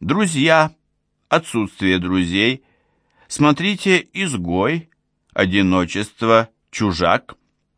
Друзья, отсутствие друзей. Смотрите «Изгой», «Одиночество», «Чужак».